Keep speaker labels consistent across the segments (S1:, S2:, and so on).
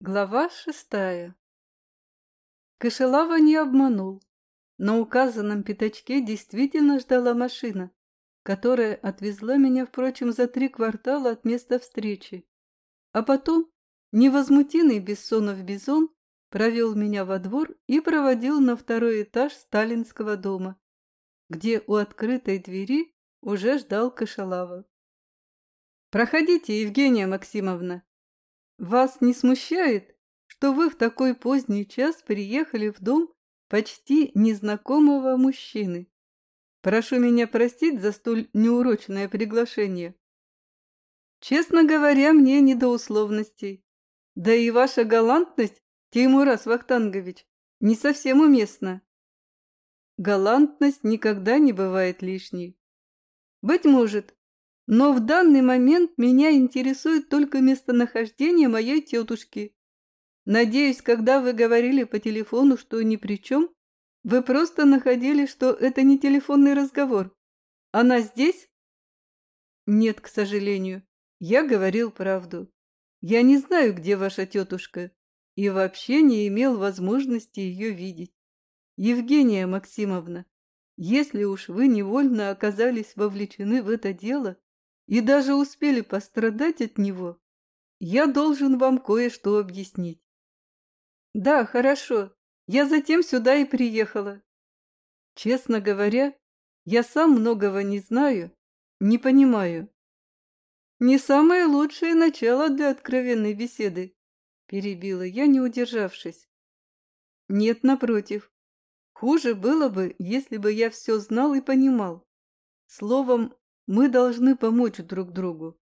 S1: Глава шестая Кашелава не обманул. На указанном пятачке действительно ждала машина, которая отвезла меня, впрочем, за три квартала от места встречи. А потом невозмутимый Бессонов Бизон провел меня во двор и проводил на второй этаж сталинского дома, где у открытой двери уже ждал Кашалава. «Проходите, Евгения Максимовна. Вас не смущает, что вы в такой поздний час приехали в дом почти незнакомого мужчины? Прошу меня простить за столь неурочное приглашение. Честно говоря, мне не до условностей. Да и ваша галантность, Теймурас Вахтангович, не совсем уместна. Галантность никогда не бывает лишней. Быть может, но в данный момент меня интересует только местонахождение моей тетушки. Надеюсь, когда вы говорили по телефону, что ни при чем, вы просто находили, что это не телефонный разговор. Она здесь? Нет, к сожалению. Я говорил правду. Я не знаю, где ваша тетушка, и вообще не имел возможности ее видеть. Евгения Максимовна, если уж вы невольно оказались вовлечены в это дело, и даже успели пострадать от него, я должен вам кое-что объяснить. Да, хорошо, я затем сюда и приехала. Честно говоря, я сам многого не знаю, не понимаю. Не самое лучшее начало для откровенной беседы, перебила я, не удержавшись. Нет, напротив. Хуже было бы, если бы я все знал и понимал. Словом, мы должны помочь друг другу.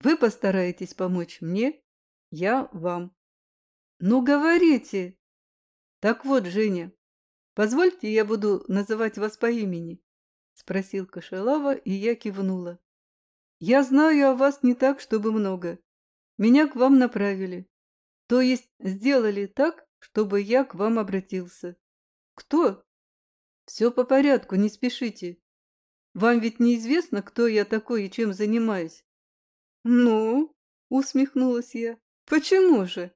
S1: Вы постараетесь помочь мне, я вам. Ну, говорите. Так вот, Женя, позвольте я буду называть вас по имени, спросил Кошелава, и я кивнула. Я знаю о вас не так, чтобы много. Меня к вам направили. То есть сделали так, чтобы я к вам обратился. Кто? Все по порядку, не спешите. Вам ведь неизвестно, кто я такой и чем занимаюсь?» «Ну?» — усмехнулась я. «Почему же?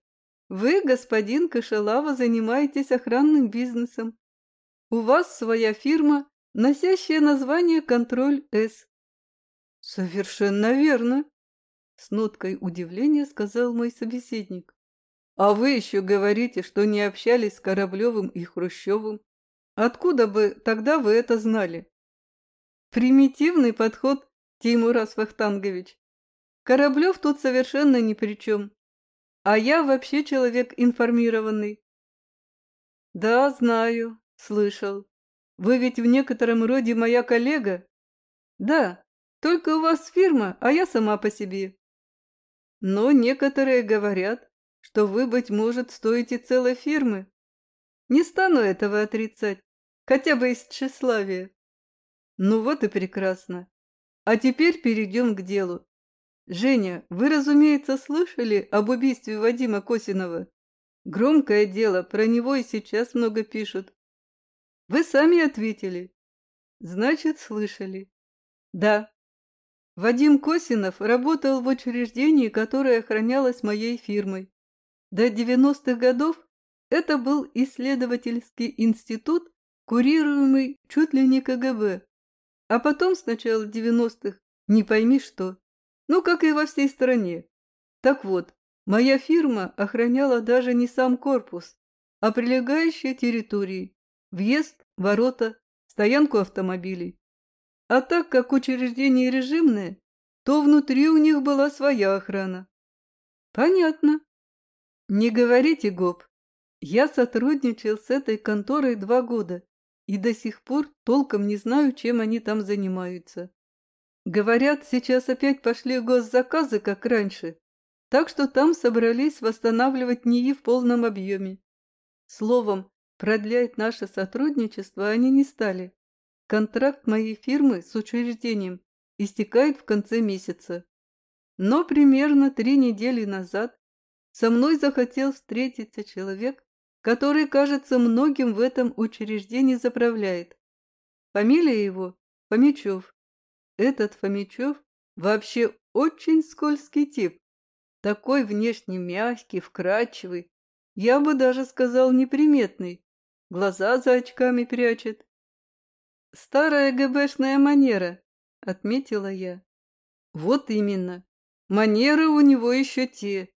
S1: Вы, господин Кашалава, занимаетесь охранным бизнесом. У вас своя фирма, носящая название «Контроль-С». «Совершенно верно», — с ноткой удивления сказал мой собеседник. «А вы еще говорите, что не общались с Кораблевым и Хрущевым. Откуда бы тогда вы это знали?» Примитивный подход, Тимурас Вахтангович. Кораблев тут совершенно ни при чем. А я вообще человек информированный. Да, знаю, слышал. Вы ведь в некотором роде моя коллега? Да, только у вас фирма, а я сама по себе. Но некоторые говорят, что вы, быть может, стоите целой фирмы. Не стану этого отрицать, хотя бы из тщеславия. Ну вот и прекрасно. А теперь перейдем к делу. Женя, вы, разумеется, слышали об убийстве Вадима Косинова? Громкое дело, про него и сейчас много пишут. Вы сами ответили. Значит, слышали. Да. Вадим Косинов работал в учреждении, которое охранялось моей фирмой. До 90-х годов это был исследовательский институт, курируемый чуть ли не КГБ. А потом, с начала девяностых, не пойми что. Ну, как и во всей стране. Так вот, моя фирма охраняла даже не сам корпус, а прилегающие территории, въезд, ворота, стоянку автомобилей. А так как учреждение режимное, то внутри у них была своя охрана. Понятно. Не говорите, Гоп. Я сотрудничал с этой конторой два года и до сих пор толком не знаю, чем они там занимаются. Говорят, сейчас опять пошли госзаказы, как раньше, так что там собрались восстанавливать НИИ в полном объеме. Словом, продлять наше сотрудничество они не стали. Контракт моей фирмы с учреждением истекает в конце месяца. Но примерно три недели назад со мной захотел встретиться человек, который, кажется, многим в этом учреждении заправляет. Фамилия его – Фомичев. Этот Фомичев вообще очень скользкий тип. Такой внешне мягкий, вкрадчивый, я бы даже сказал неприметный, глаза за очками прячет. Старая ГБшная манера, отметила я. Вот именно, манеры у него еще те.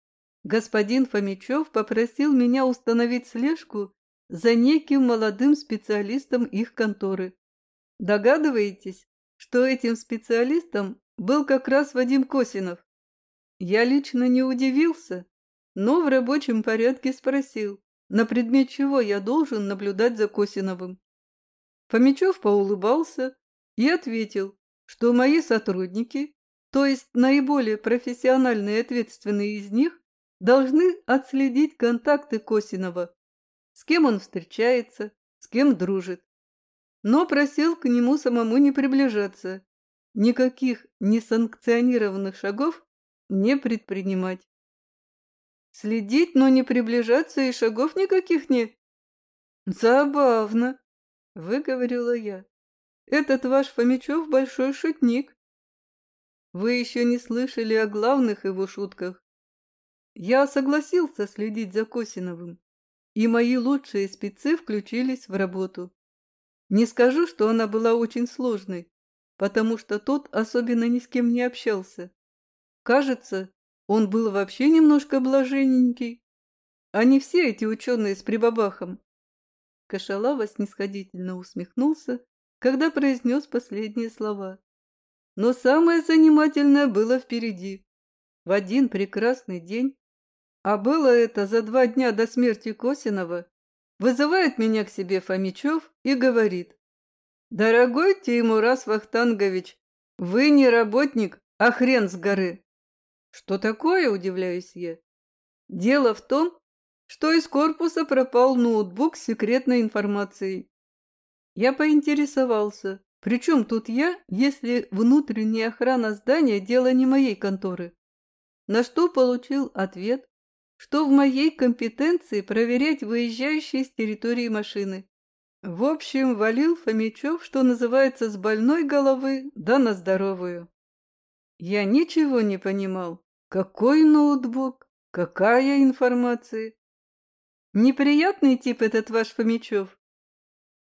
S1: Господин Фомичев попросил меня установить слежку за неким молодым специалистом их конторы. Догадываетесь, что этим специалистом был как раз Вадим Косинов? Я лично не удивился, но в рабочем порядке спросил, на предмет чего я должен наблюдать за Косиновым. Фомичев поулыбался и ответил, что мои сотрудники, то есть наиболее профессиональные и ответственные из них, должны отследить контакты Косинова, с кем он встречается, с кем дружит. Но просил к нему самому не приближаться, никаких несанкционированных шагов не предпринимать. Следить, но не приближаться и шагов никаких не... Забавно, выговорила я. Этот ваш Фомичев большой шутник. Вы еще не слышали о главных его шутках. Я согласился следить за Косиновым, и мои лучшие спецы включились в работу. Не скажу, что она была очень сложной, потому что тот особенно ни с кем не общался. Кажется, он был вообще немножко блаженненький. А не все эти ученые с прибабахом. Кашалава снисходительно усмехнулся, когда произнес последние слова. Но самое занимательное было впереди. В один прекрасный день а было это за два дня до смерти Косинова, вызывает меня к себе Фомичев и говорит. «Дорогой Тимурас Вахтангович, вы не работник, а хрен с горы». «Что такое?» – удивляюсь я. «Дело в том, что из корпуса пропал ноутбук с секретной информацией. Я поинтересовался, при чем тут я, если внутренняя охрана здания – дело не моей конторы? На что получил ответ, что в моей компетенции проверять выезжающие с территории машины. В общем, валил Фомичев, что называется, с больной головы, да на здоровую. Я ничего не понимал. Какой ноутбук? Какая информация? Неприятный тип этот ваш Фомичев?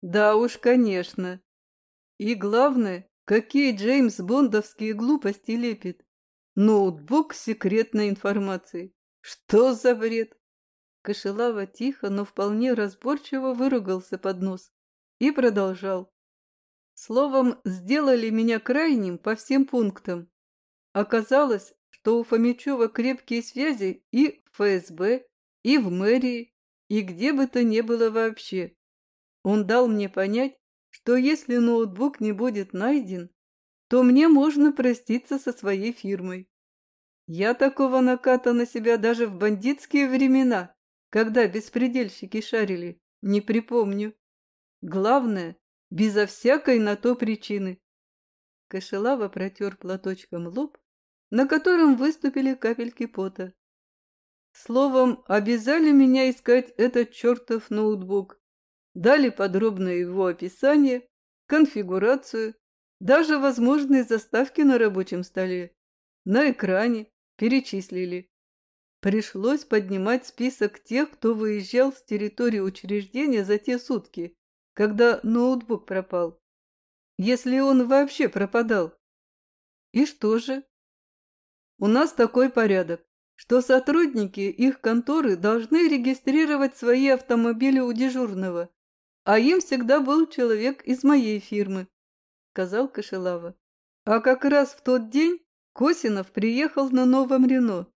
S1: Да уж, конечно. И главное, какие Джеймс Бондовские глупости лепит. Ноутбук с секретной информацией. Что за бред? Кошелава тихо, но вполне разборчиво выругался под нос и продолжал. Словом, сделали меня крайним по всем пунктам. Оказалось, что у Фомичева крепкие связи и в ФСБ, и в мэрии, и где бы то ни было вообще. Он дал мне понять, что если ноутбук не будет найден, то мне можно проститься со своей фирмой. Я такого наката на себя даже в бандитские времена, когда беспредельщики шарили, не припомню. Главное, безо всякой на то причины. Кашелава протер платочком лоб, на котором выступили капельки пота. Словом, обязали меня искать этот чертов ноутбук. Дали подробное его описание, конфигурацию, даже возможные заставки на рабочем столе, на экране, Перечислили. Пришлось поднимать список тех, кто выезжал с территории учреждения за те сутки, когда ноутбук пропал. Если он вообще пропадал. И что же? У нас такой порядок, что сотрудники их конторы должны регистрировать свои автомобили у дежурного, а им всегда был человек из моей фирмы, сказал Кашелава. А как раз в тот день Косинов приехал на новом Рено.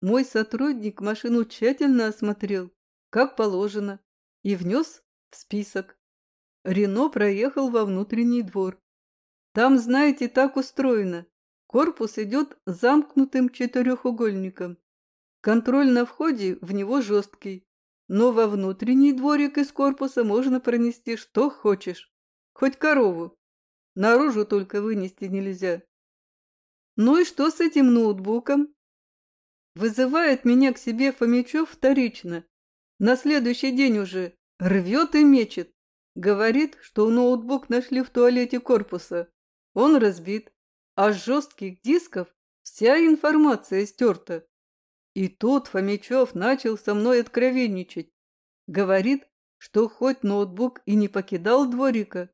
S1: Мой сотрудник машину тщательно осмотрел, как положено, и внес в список. Рено проехал во внутренний двор. Там, знаете, так устроено. Корпус идет замкнутым четырехугольником. Контроль на входе в него жесткий, но во внутренний дворик из корпуса можно пронести что хочешь, хоть корову. Наружу только вынести нельзя. Ну и что с этим ноутбуком? Вызывает меня к себе Фомичев вторично. На следующий день уже рвет и мечет. Говорит, что ноутбук нашли в туалете корпуса. Он разбит, а с жестких дисков вся информация стерта. И тут Фомичев начал со мной откровенничать. Говорит, что хоть ноутбук и не покидал дворика,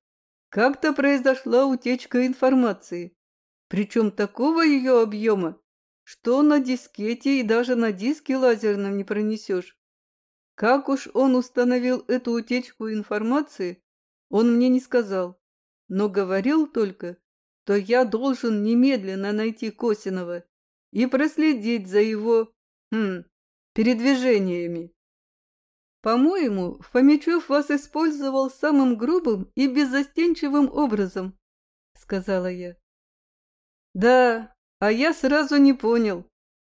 S1: как-то произошла утечка информации, причем такого ее объема, что на дискете и даже на диске лазерном не пронесешь. Как уж он установил эту утечку информации, он мне не сказал, но говорил только, что я должен немедленно найти Косинова и проследить за его хм, передвижениями. По-моему, Фомичев вас использовал самым грубым и беззастенчивым образом, сказала я. Да, а я сразу не понял.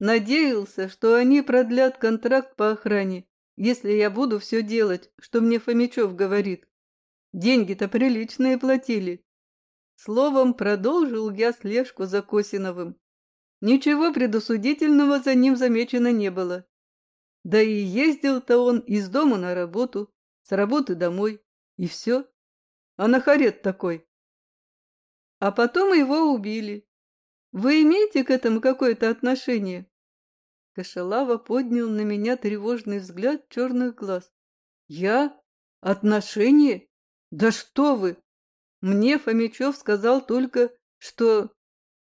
S1: Надеялся, что они продлят контракт по охране, если я буду все делать, что мне Фомичев говорит. Деньги-то приличные платили. Словом, продолжил я слежку за Косиновым. Ничего предосудительного за ним замечено не было. Да и ездил-то он из дома на работу, с работы домой, и все. А на харет такой. А потом его убили. Вы имеете к этому какое-то отношение? Кашалава поднял на меня тревожный взгляд черных глаз. Я? Отношение? Да что вы! Мне Фомичев сказал только, что...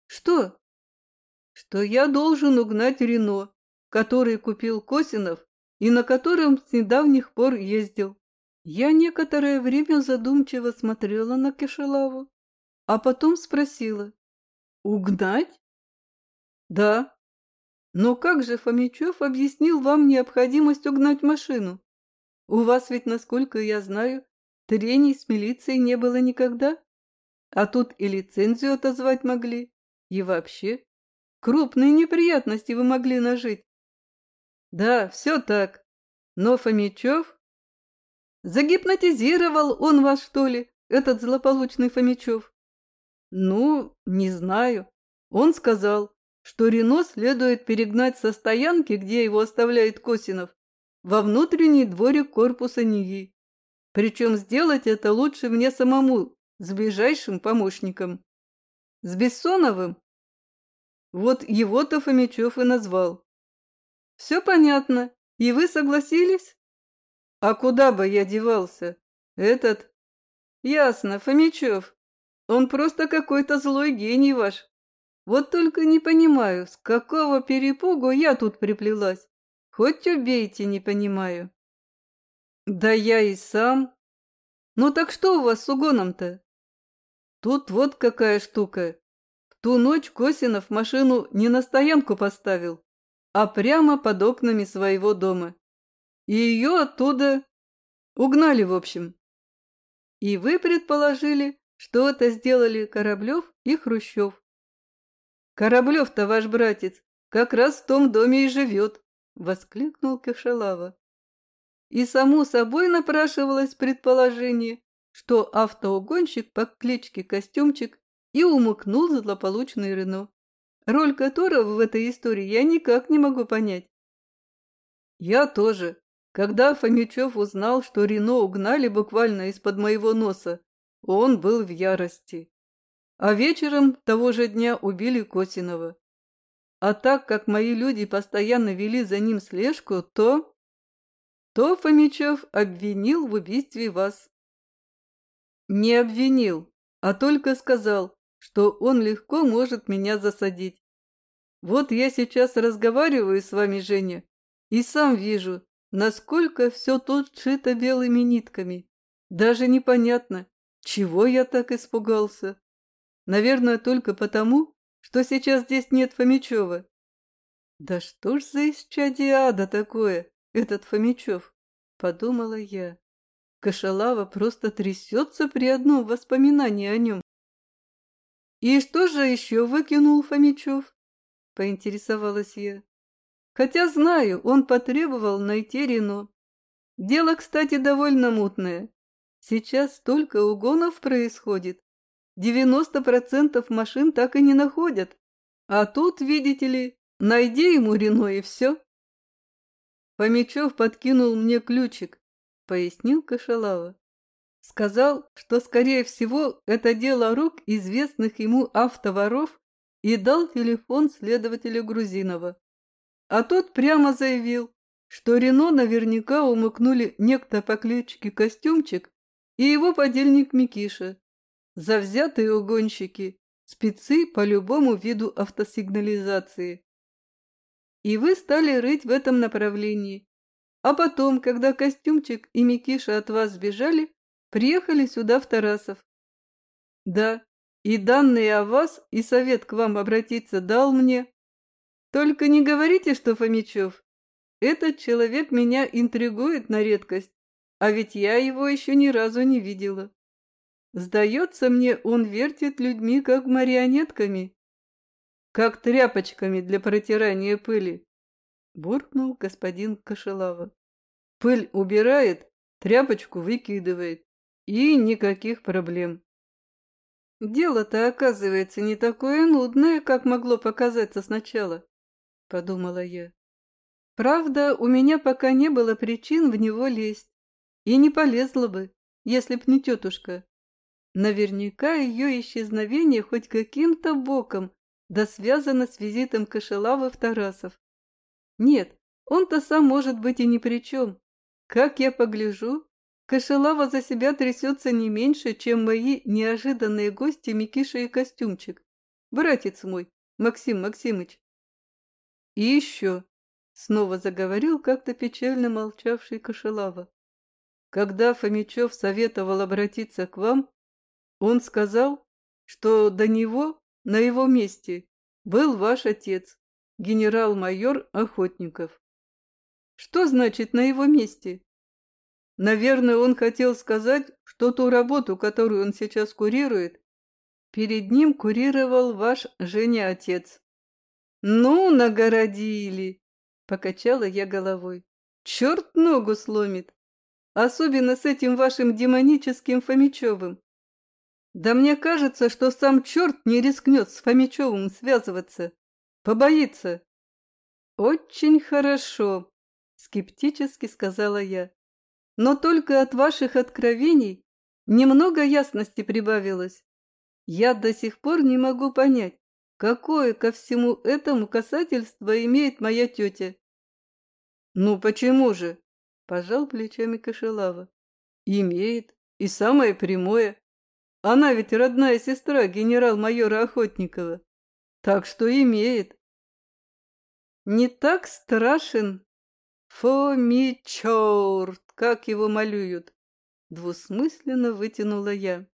S1: Что? Что я должен угнать Рено, который купил Косинов и на котором с недавних пор ездил. Я некоторое время задумчиво смотрела на Кишелаву, а потом спросила. «Угнать?» «Да. Но как же Фомичев объяснил вам необходимость угнать машину? У вас ведь, насколько я знаю, трений с милицией не было никогда. А тут и лицензию отозвать могли. И вообще, крупные неприятности вы могли нажить. Да, все так. Но Фомичев... Загипнотизировал он вас, что ли, этот злополучный Фомичев? Ну, не знаю. Он сказал, что Рено следует перегнать со стоянки, где его оставляет Косинов, во внутренний дворик корпуса НИИ. Причем сделать это лучше мне самому, с ближайшим помощником. С Бессоновым? Вот его-то Фомичев и назвал. Все понятно. И вы согласились? А куда бы я девался? Этот... Ясно, Фомичев. Он просто какой-то злой гений ваш. Вот только не понимаю, с какого перепугу я тут приплелась. Хоть убейте, не понимаю. Да я и сам. Ну так что у вас с угоном-то? Тут вот какая штука. В ту ночь Косинов машину не на стоянку поставил, а прямо под окнами своего дома. И ее оттуда угнали, в общем. И вы предположили, что это сделали Кораблев и Хрущев. Кораблев-то ваш братец как раз в том доме и живет, воскликнул Кешалава. И само собой напрашивалось предположение, что автоугонщик по кличке Костюмчик и умыкнул злополучный Рено роль которого в этой истории я никак не могу понять. Я тоже. Когда Фомичев узнал, что Рено угнали буквально из-под моего носа, он был в ярости. А вечером того же дня убили Косинова. А так как мои люди постоянно вели за ним слежку, то... То Фомичев обвинил в убийстве вас. Не обвинил, а только сказал, что он легко может меня засадить. Вот я сейчас разговариваю с вами, Женя, и сам вижу, насколько все тут шито белыми нитками. Даже непонятно, чего я так испугался. Наверное, только потому, что сейчас здесь нет Фомичева. Да что ж за исчадие такое, этот Фомичев, подумала я. Кашалава просто трясется при одном воспоминании о нем. «И что же еще выкинул Фомичев?» – поинтересовалась я. «Хотя знаю, он потребовал найти Рено. Дело, кстати, довольно мутное. Сейчас столько угонов происходит. Девяносто процентов машин так и не находят. А тут, видите ли, найди ему Рено и все». Фомичев подкинул мне ключик, пояснил Кашалава. Сказал, что, скорее всего, это дело рук известных ему автоворов и дал телефон следователя Грузинова. а тот прямо заявил, что Рено наверняка умыкнули некто по кличке Костюмчик и его подельник Микиша. Завзятые угонщики, спецы по любому виду автосигнализации. И вы стали рыть в этом направлении. А потом, когда Костюмчик и Микиша от вас сбежали, приехали сюда в Тарасов. Да, и данные о вас, и совет к вам обратиться дал мне. Только не говорите, что Фомичев. Этот человек меня интригует на редкость, а ведь я его еще ни разу не видела. Сдается мне, он вертит людьми, как марионетками, как тряпочками для протирания пыли, — буркнул господин Кошелава. Пыль убирает, тряпочку выкидывает, и никаких проблем. Дело-то, оказывается, не такое нудное, как могло показаться сначала, — подумала я. Правда, у меня пока не было причин в него лезть, и не полезла бы, если б не тетушка. Наверняка ее исчезновение хоть каким-то боком да связано с визитом Кошелавы в Тарасов. Нет, он-то сам может быть и ни при чем. Как я погляжу, Кошелава за себя трясется не меньше, чем мои неожиданные гости Микиша и Костюмчик. Братец мой, Максим Максимыч. И еще, снова заговорил как-то печально молчавший Кошелава. Когда Фомичев советовал обратиться к вам, он сказал, что до него, на его месте, был ваш отец, генерал-майор Охотников. Что значит «на его месте»? Наверное, он хотел сказать, что ту работу, которую он сейчас курирует, перед ним курировал ваш Женя-отец. «Ну, нагородили!» — покачала я головой. «Черт ногу сломит! Особенно с этим вашим демоническим Фомичевым. Да мне кажется, что сам черт не рискнет с Фомичевым связываться. Побоится. Очень хорошо, скептически сказала я. Но только от ваших откровений немного ясности прибавилось. Я до сих пор не могу понять, какое ко всему этому касательство имеет моя тетя. Ну почему же? Пожал плечами Кошелава. Имеет. И самое прямое. Она ведь родная сестра генерал-майора Охотникова. Так что имеет. Не так страшен Фоми черт, как его малюют. Двусмысленно вытянула я.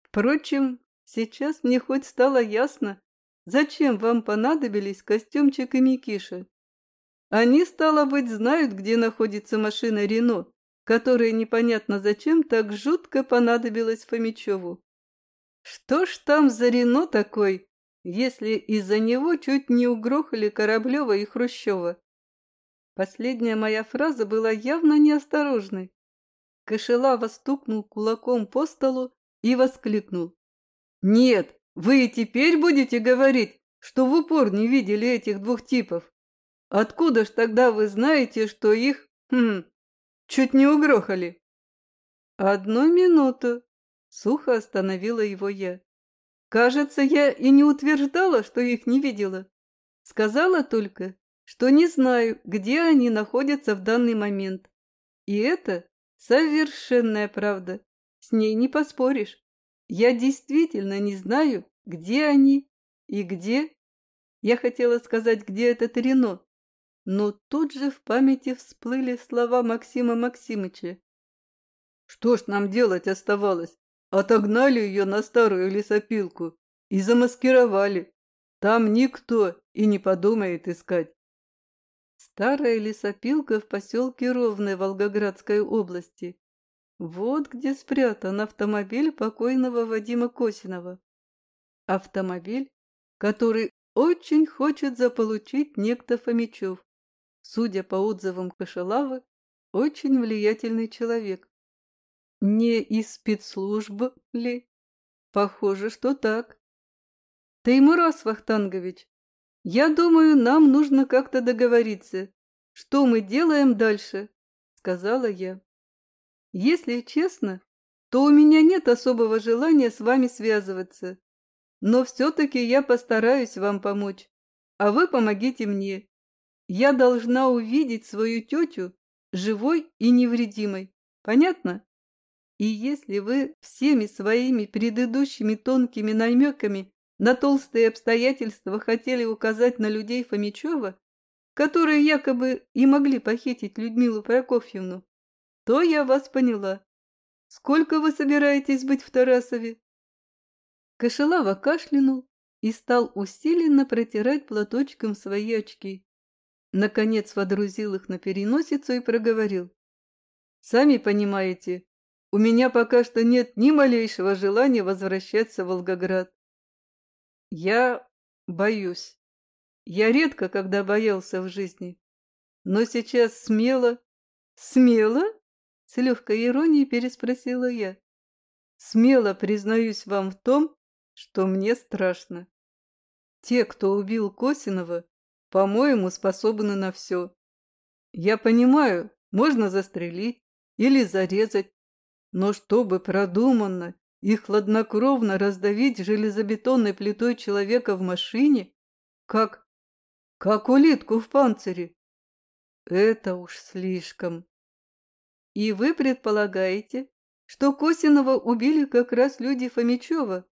S1: Впрочем, сейчас мне хоть стало ясно, зачем вам понадобились костюмчик и Микиша. Они, стало быть, знают, где находится машина Рено которое непонятно зачем так жутко понадобилось Фомичеву. Что ж там за Рено такой, если из-за него чуть не угрохали Кораблева и Хрущева? Последняя моя фраза была явно неосторожной. Кошелава стукнул кулаком по столу и воскликнул. «Нет, вы и теперь будете говорить, что в упор не видели этих двух типов. Откуда ж тогда вы знаете, что их, хм, Чуть не угрохали. Одну минуту. Сухо остановила его я. Кажется, я и не утверждала, что их не видела. Сказала только, что не знаю, где они находятся в данный момент. И это совершенная правда. С ней не поспоришь. Я действительно не знаю, где они и где... Я хотела сказать, где этот Рено, но тут же в памяти всплыли слова Максима Максимыча. Что ж нам делать оставалось? Отогнали ее на старую лесопилку и замаскировали. Там никто и не подумает искать. Старая лесопилка в поселке Ровной Волгоградской области. Вот где спрятан автомобиль покойного Вадима Косинова. Автомобиль, который очень хочет заполучить некто Фомичев судя по отзывам Кашелавы, очень влиятельный человек. Не из спецслужб ли? Похоже, что так. Таймурас Вахтангович, я думаю, нам нужно как-то договориться. Что мы делаем дальше? Сказала я. Если честно, то у меня нет особого желания с вами связываться. Но все-таки я постараюсь вам помочь, а вы помогите мне. Я должна увидеть свою тетю живой и невредимой. Понятно? И если вы всеми своими предыдущими тонкими намеками на толстые обстоятельства хотели указать на людей Фомичева, которые якобы и могли похитить Людмилу Прокофьевну, то я вас поняла. Сколько вы собираетесь быть в Тарасове? Кошелава кашлянул и стал усиленно протирать платочком свои очки. Наконец водрузил их на переносицу и проговорил. «Сами понимаете, у меня пока что нет ни малейшего желания возвращаться в Волгоград. Я боюсь. Я редко когда боялся в жизни. Но сейчас смело... Смело? С легкой иронией переспросила я. Смело признаюсь вам в том, что мне страшно. Те, кто убил Косинова, по-моему, способны на все. Я понимаю, можно застрелить или зарезать, но чтобы продуманно и хладнокровно раздавить железобетонной плитой человека в машине, как... как улитку в панцире, это уж слишком. И вы предполагаете, что Косинова убили как раз люди Фомичева,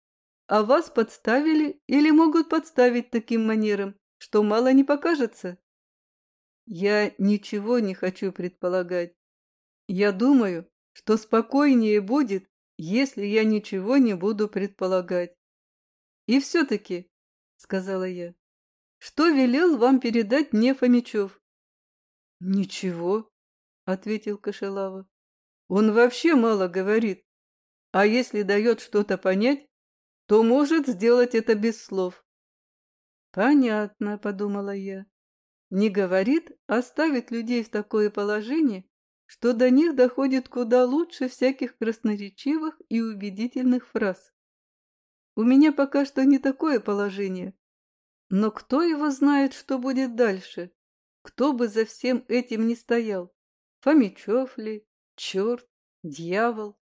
S1: а вас подставили или могут подставить таким манером, что мало не покажется? Я ничего не хочу предполагать. Я думаю, что спокойнее будет, если я ничего не буду предполагать. И все-таки, — сказала я, — что велел вам передать мне Фомичев? Ничего, — ответил Кошелава. Он вообще мало говорит, а если дает что-то понять, то может сделать это без слов. Понятно, — подумала я. Не говорит, а ставит людей в такое положение, что до них доходит куда лучше всяких красноречивых и убедительных фраз. У меня пока что не такое положение. Но кто его знает, что будет дальше? Кто бы за всем этим не стоял? Фомичев ли? Черт? Дьявол?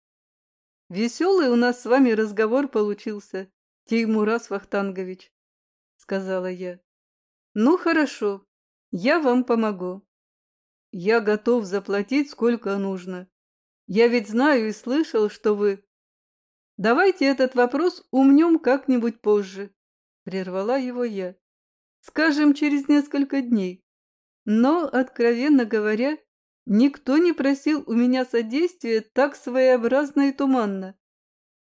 S1: Веселый у нас с вами разговор получился, Теймурас Вахтангович, сказала я. Ну, хорошо, я вам помогу. Я готов заплатить сколько нужно. Я ведь знаю и слышал, что вы... Давайте этот вопрос умнем как-нибудь позже, прервала его я. Скажем, через несколько дней. Но, откровенно говоря, никто не просил у меня содействия так своеобразно и туманно.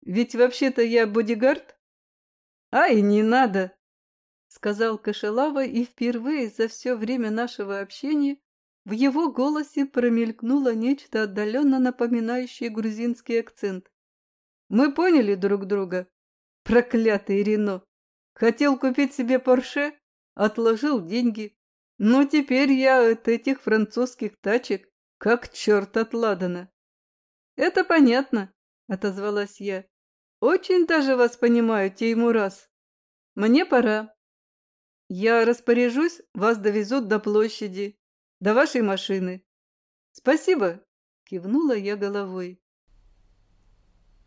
S1: Ведь вообще-то я бодигард. Ай, не надо, сказал Кашелава и впервые за все время нашего общения в его голосе промелькнуло нечто отдаленно напоминающее грузинский акцент. «Мы поняли друг друга. Проклятый Рено! Хотел купить себе Порше, отложил деньги. Но теперь я от этих французских тачек как черт от Ладана». «Это понятно», — отозвалась я. «Очень даже вас понимаю, Теймурас. Мне пора. Я распоряжусь, вас довезут до площади, до вашей машины. Спасибо, кивнула я головой.